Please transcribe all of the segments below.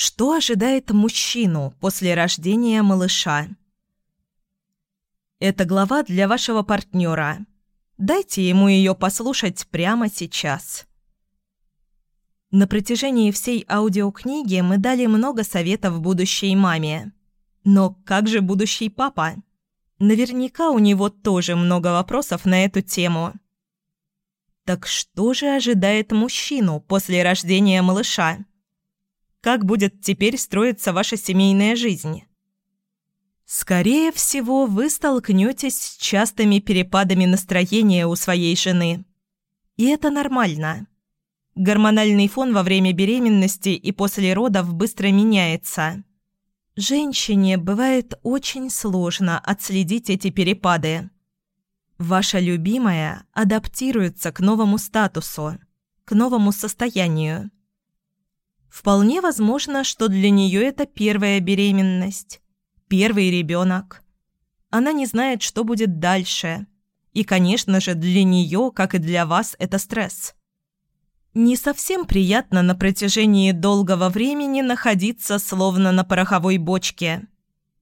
Что ожидает мужчину после рождения малыша? Это глава для вашего партнера. Дайте ему ее послушать прямо сейчас. На протяжении всей аудиокниги мы дали много советов будущей маме. Но как же будущий папа? Наверняка у него тоже много вопросов на эту тему. Так что же ожидает мужчину после рождения малыша? Как будет теперь строиться ваша семейная жизнь? Скорее всего, вы столкнетесь с частыми перепадами настроения у своей жены. И это нормально. Гормональный фон во время беременности и после родов быстро меняется. Женщине бывает очень сложно отследить эти перепады. Ваша любимая адаптируется к новому статусу, к новому состоянию. Вполне возможно, что для нее это первая беременность Первый ребенок. Она не знает, что будет дальше. И, конечно же, для нее, как и для вас, это стресс. Не совсем приятно на протяжении долгого времени находиться словно на пороховой бочке.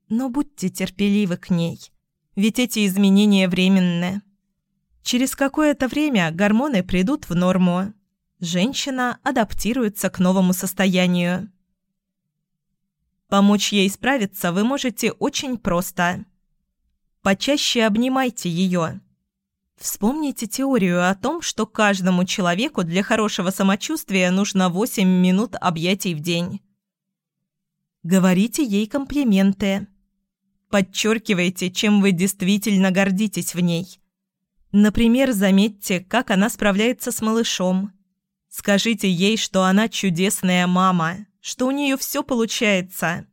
Но будьте терпеливы к ней, ведь эти изменения временны. Через какое-то время гормоны придут в норму. Женщина адаптируется к новому состоянию. Помочь ей справиться вы можете очень просто. Почаще обнимайте ее. Вспомните теорию о том, что каждому человеку для хорошего самочувствия нужно 8 минут объятий в день. Говорите ей комплименты. Подчеркивайте, чем вы действительно гордитесь в ней. Например, заметьте, как она справляется с малышом. Скажите ей, что она чудесная мама, что у нее все получается.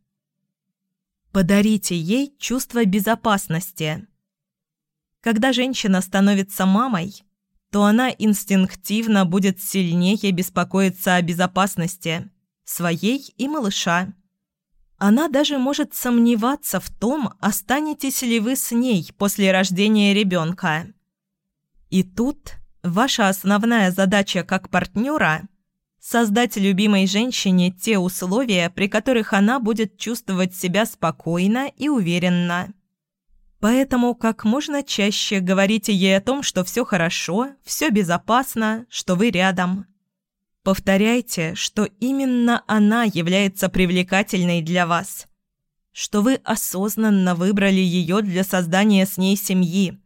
Подарите ей чувство безопасности. Когда женщина становится мамой, то она инстинктивно будет сильнее беспокоиться о безопасности своей и малыша. Она даже может сомневаться в том, останетесь ли вы с ней после рождения ребенка. И тут ваша основная задача как партнера Создать любимой женщине те условия, при которых она будет чувствовать себя спокойно и уверенно. Поэтому как можно чаще говорите ей о том, что все хорошо, все безопасно, что вы рядом. Повторяйте, что именно она является привлекательной для вас, что вы осознанно выбрали ее для создания с ней семьи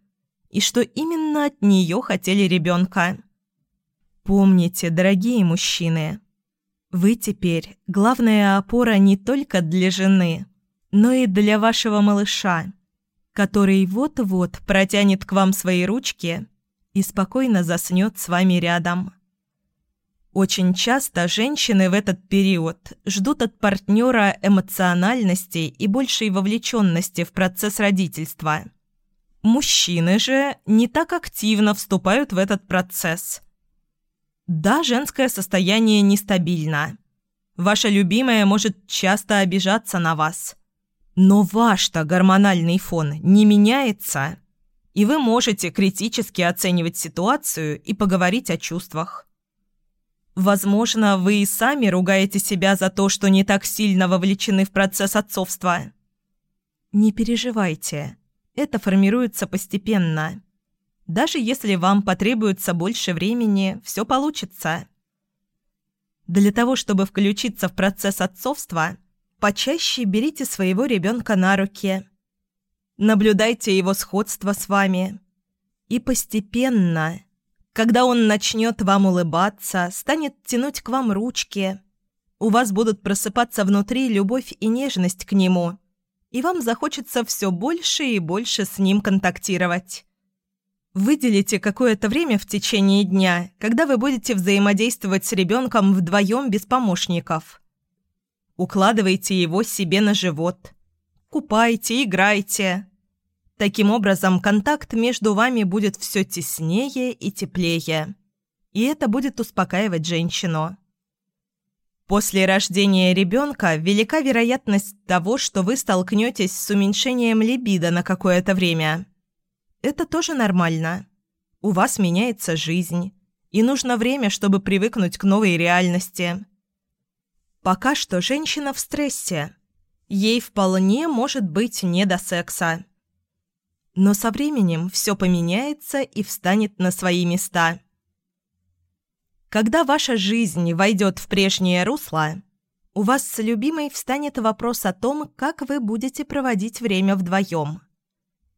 и что именно от нее хотели ребенка. Помните, дорогие мужчины, вы теперь главная опора не только для жены, но и для вашего малыша, который вот-вот протянет к вам свои ручки и спокойно заснет с вами рядом. Очень часто женщины в этот период ждут от партнера эмоциональности и большей вовлеченности в процесс родительства. Мужчины же не так активно вступают в этот процесс – да, женское состояние нестабильно. Ваша любимая может часто обижаться на вас. Но ваш-то гормональный фон не меняется, и вы можете критически оценивать ситуацию и поговорить о чувствах. Возможно, вы и сами ругаете себя за то, что не так сильно вовлечены в процесс отцовства. Не переживайте, это формируется постепенно. Даже если вам потребуется больше времени, все получится. Для того, чтобы включиться в процесс отцовства, почаще берите своего ребенка на руки. Наблюдайте его сходство с вами. И постепенно, когда он начнет вам улыбаться, станет тянуть к вам ручки, у вас будут просыпаться внутри любовь и нежность к нему, и вам захочется все больше и больше с ним контактировать. Выделите какое-то время в течение дня, когда вы будете взаимодействовать с ребенком вдвоем без помощников. Укладывайте его себе на живот. Купайте, играйте. Таким образом, контакт между вами будет все теснее и теплее. И это будет успокаивать женщину. После рождения ребенка велика вероятность того, что вы столкнетесь с уменьшением либидо на какое-то время – это тоже нормально. У вас меняется жизнь, и нужно время, чтобы привыкнуть к новой реальности. Пока что женщина в стрессе. Ей вполне может быть не до секса. Но со временем все поменяется и встанет на свои места. Когда ваша жизнь войдет в прежнее русло, у вас с любимой встанет вопрос о том, как вы будете проводить время вдвоем.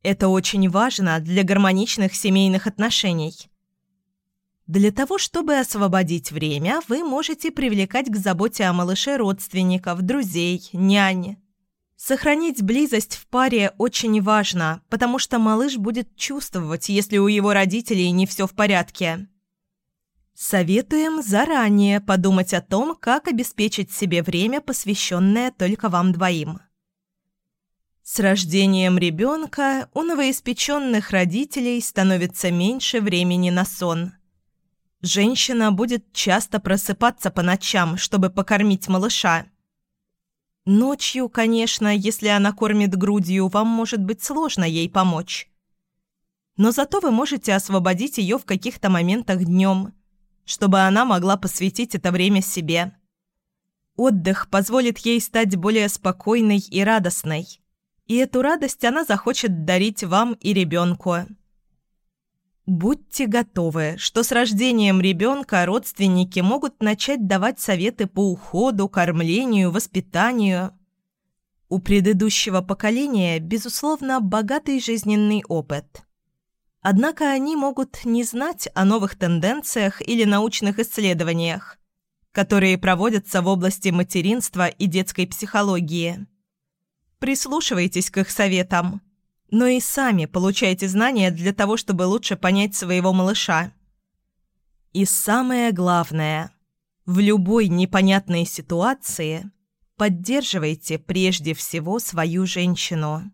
Это очень важно для гармоничных семейных отношений. Для того, чтобы освободить время, вы можете привлекать к заботе о малыше родственников, друзей, нянь. Сохранить близость в паре очень важно, потому что малыш будет чувствовать, если у его родителей не все в порядке. Советуем заранее подумать о том, как обеспечить себе время, посвященное только вам двоим. С рождением ребенка у новоиспеченных родителей становится меньше времени на сон. Женщина будет часто просыпаться по ночам, чтобы покормить малыша. Ночью, конечно, если она кормит грудью, вам может быть сложно ей помочь. Но зато вы можете освободить ее в каких-то моментах днем – чтобы она могла посвятить это время себе. Отдых позволит ей стать более спокойной и радостной, и эту радость она захочет дарить вам и ребенку. Будьте готовы, что с рождением ребенка родственники могут начать давать советы по уходу, кормлению, воспитанию. У предыдущего поколения, безусловно, богатый жизненный опыт – Однако они могут не знать о новых тенденциях или научных исследованиях, которые проводятся в области материнства и детской психологии. Прислушивайтесь к их советам, но и сами получайте знания для того, чтобы лучше понять своего малыша. И самое главное, в любой непонятной ситуации поддерживайте прежде всего свою женщину.